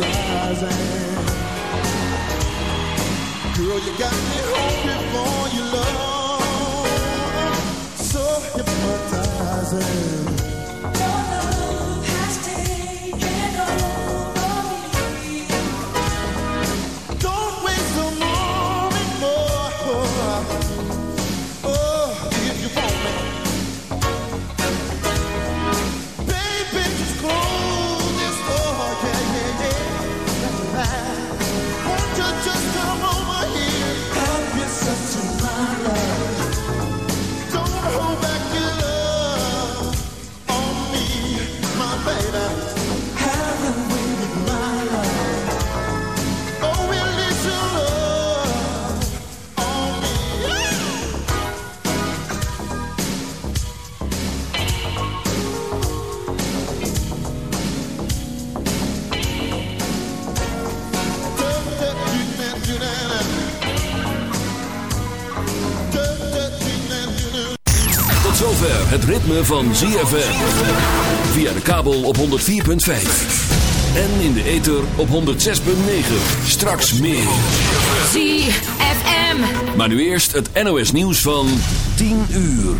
rising. Girl, you got me hungry for your love, so hypnotizing. Het ritme van ZFM. Via de kabel op 104.5. En in de ether op 106.9. Straks meer. ZFM. Maar nu eerst het NOS nieuws van 10 uur.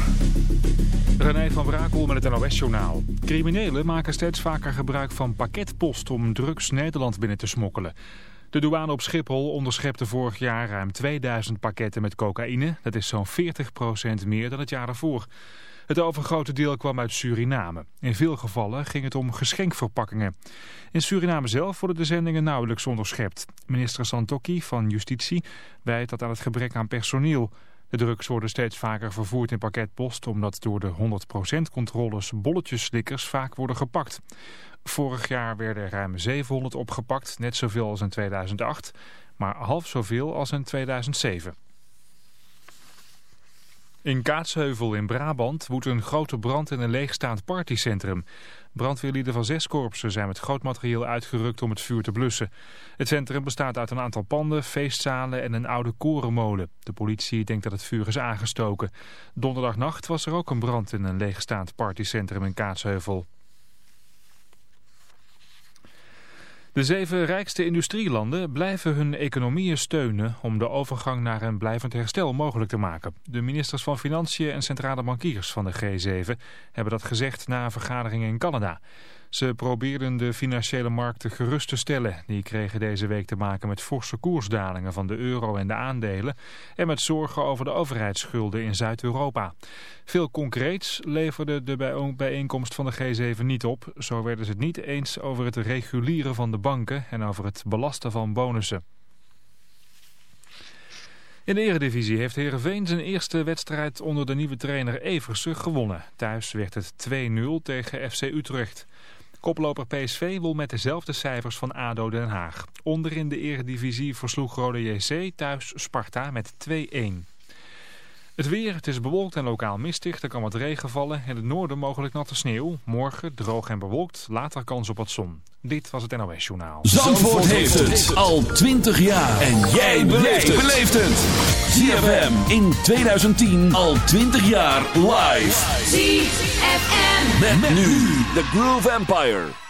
René van Brakel met het NOS-journaal. Criminelen maken steeds vaker gebruik van pakketpost om drugs Nederland binnen te smokkelen. De douane op Schiphol onderschepte vorig jaar ruim 2000 pakketten met cocaïne. Dat is zo'n 40% meer dan het jaar daarvoor. Het overgrote deel kwam uit Suriname. In veel gevallen ging het om geschenkverpakkingen. In Suriname zelf worden de zendingen nauwelijks onderschept. Minister Santokki van Justitie wijt dat aan het gebrek aan personeel. De drugs worden steeds vaker vervoerd in pakketpost... omdat door de 100% controles bolletjeslikkers vaak worden gepakt. Vorig jaar werden ruim 700 opgepakt, net zoveel als in 2008... maar half zoveel als in 2007. In Kaatsheuvel in Brabant woedt een grote brand in een leegstaand partycentrum. Brandweerlieden van zes korpsen zijn met groot materieel uitgerukt om het vuur te blussen. Het centrum bestaat uit een aantal panden, feestzalen en een oude korenmolen. De politie denkt dat het vuur is aangestoken. Donderdagnacht was er ook een brand in een leegstaand partycentrum in Kaatsheuvel. De zeven rijkste industrielanden blijven hun economieën steunen om de overgang naar een blijvend herstel mogelijk te maken. De ministers van Financiën en centrale bankiers van de G7 hebben dat gezegd na een vergadering in Canada. Ze probeerden de financiële markten gerust te stellen. Die kregen deze week te maken met forse koersdalingen van de euro en de aandelen... en met zorgen over de overheidsschulden in Zuid-Europa. Veel concreets leverde de bij- bijeenkomst van de G7 niet op. Zo werden ze het niet eens over het regulieren van de banken... en over het belasten van bonussen. In de eredivisie heeft Heerenveen zijn eerste wedstrijd onder de nieuwe trainer Eversen gewonnen. Thuis werd het 2-0 tegen FC Utrecht. Koploper PSV wil met dezelfde cijfers van ADO Den Haag. Onderin de eredivisie versloeg Rode JC thuis Sparta met 2-1. Het weer, het is bewolkt en lokaal mistig. Er kan wat regen vallen. In het noorden mogelijk natte sneeuw. Morgen droog en bewolkt. Later kans op wat zon. Dit was het NOS Journaal. Zandvoort heeft het al 20 jaar. En jij beleeft het. ZFM in 2010 al 20 jaar live. ZFM. Met, nu de Groove Empire.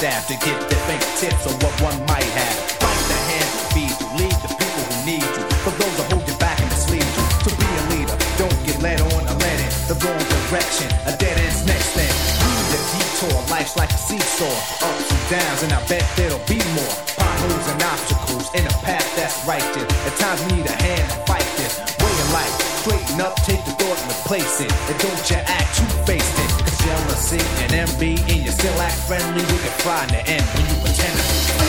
Staff to get their fingertips on what one might have. Bite the hand to feed you, lead the people who need you. For those that hold you back and mislead you. To be a leader, don't get led on or led in the wrong direction. A dead end's next thing. Leave the detour, life's like a seesaw. Ups and downs, and I bet there'll be more. Potholes and obstacles in a path that's righteous. At times need a hand to fight this. Way of life, straighten up, take the thought and replace it. And don't you act two-faced it. Cause jealousy and envy, still act friendly, you can in the end when you pretend to be.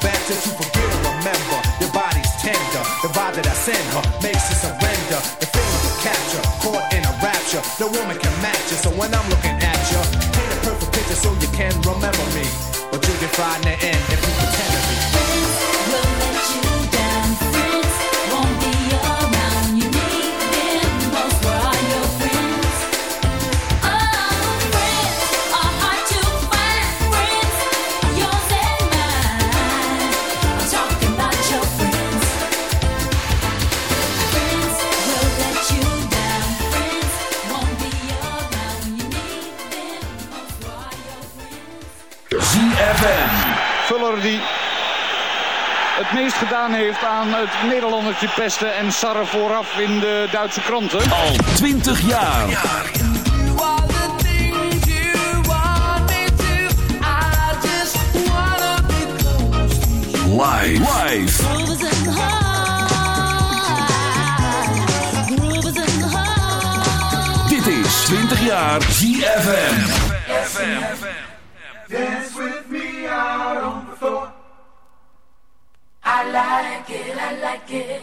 Better to forget or remember? Your body's tender, the vibe that I send her makes you surrender. The feeling of capture, caught in a rapture. No woman can match you, so when I'm looking at you, paint a perfect picture so you can remember me. But fried in the end if you het meest gedaan heeft aan het Nederlandertje pesten en sarren vooraf in de Duitse kranten. Al 20 jaar. Live. Dit is 20 jaar ZFM. I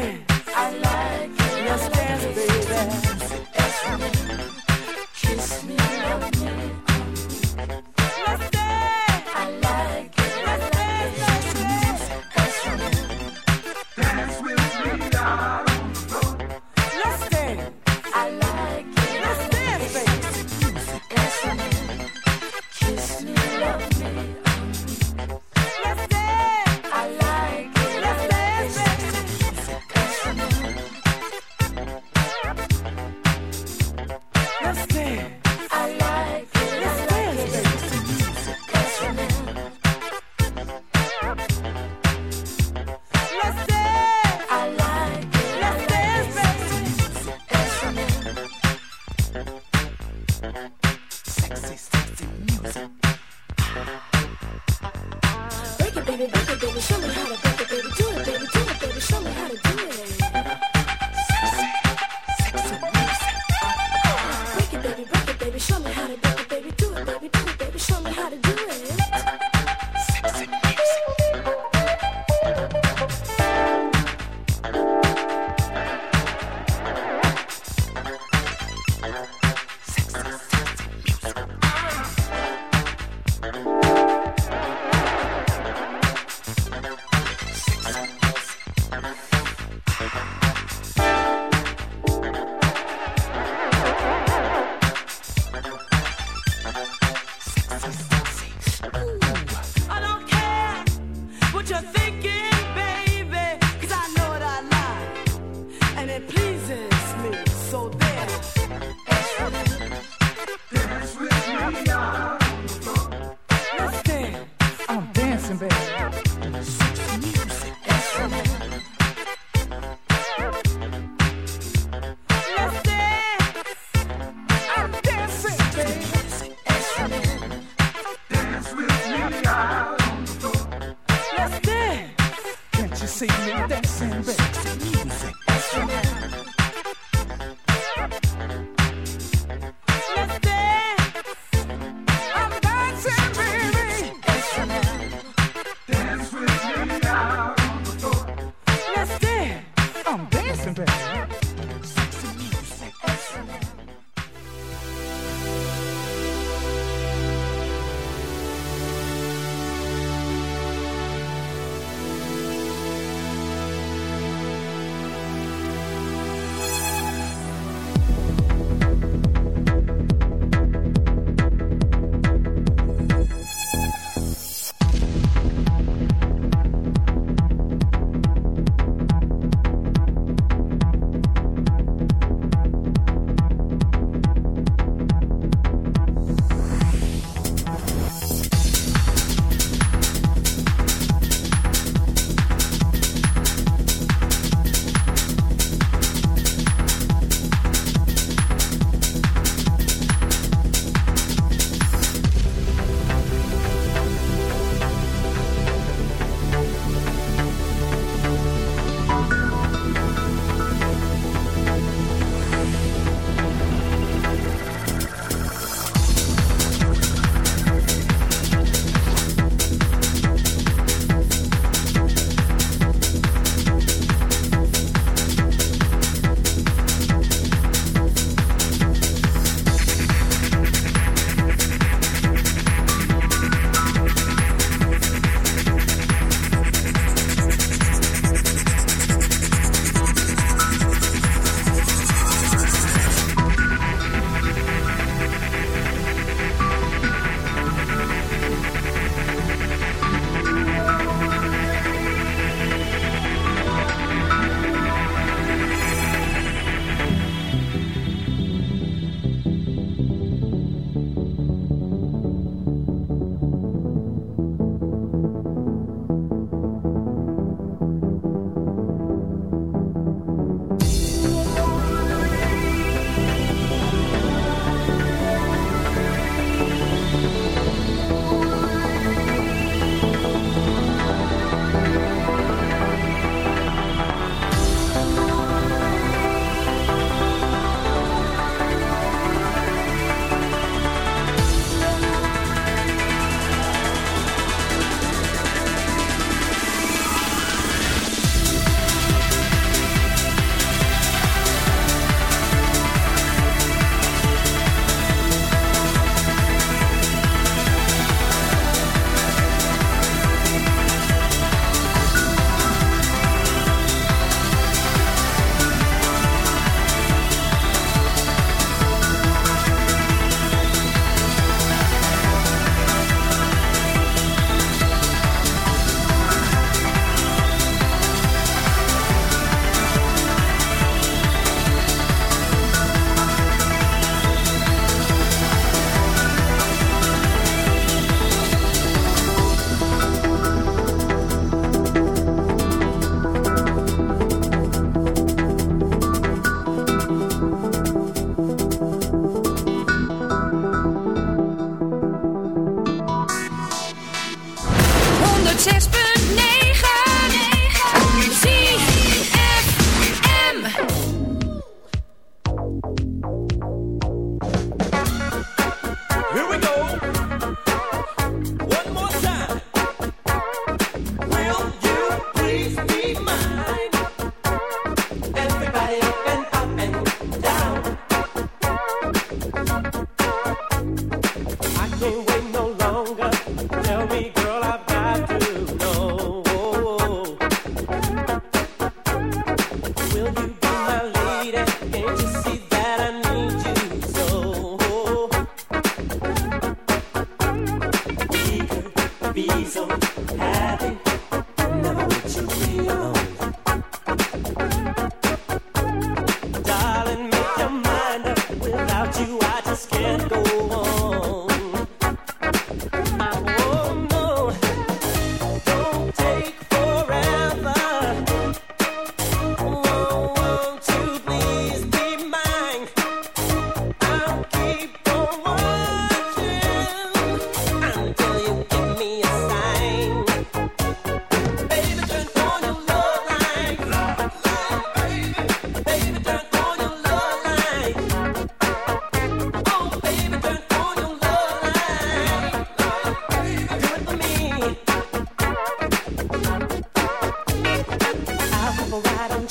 Yeah.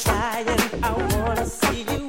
Trying. I wanna see you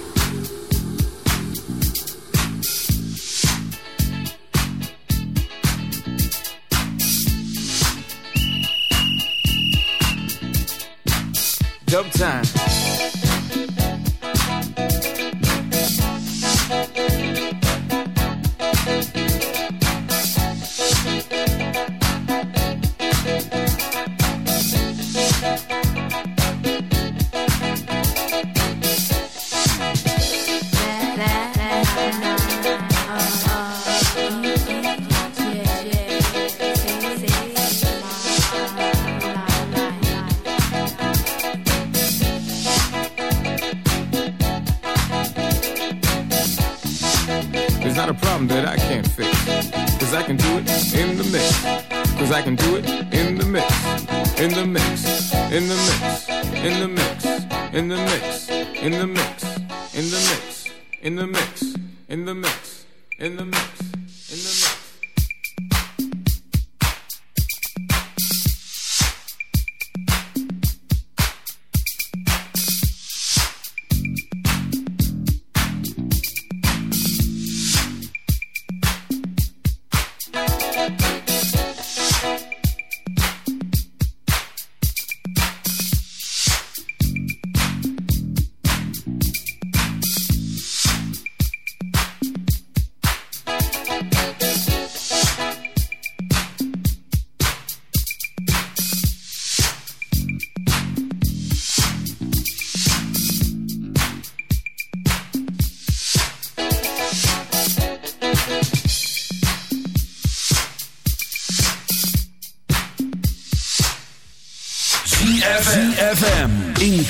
dumb time. In the mix.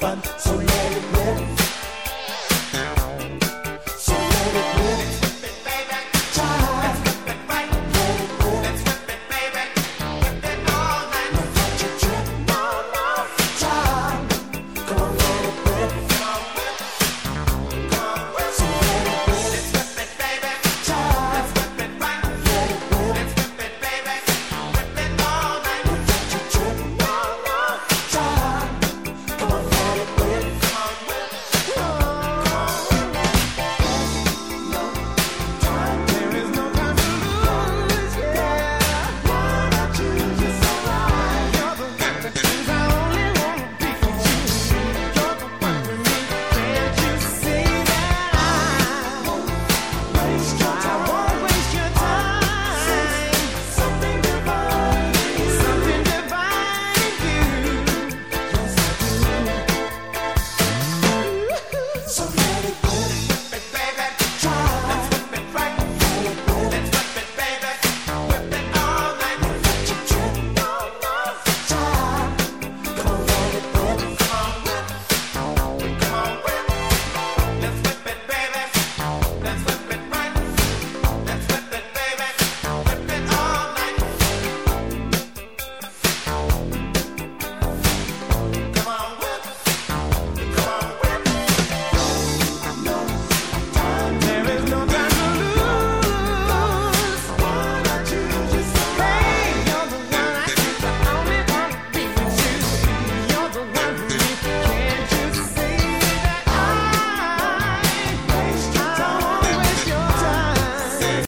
fun.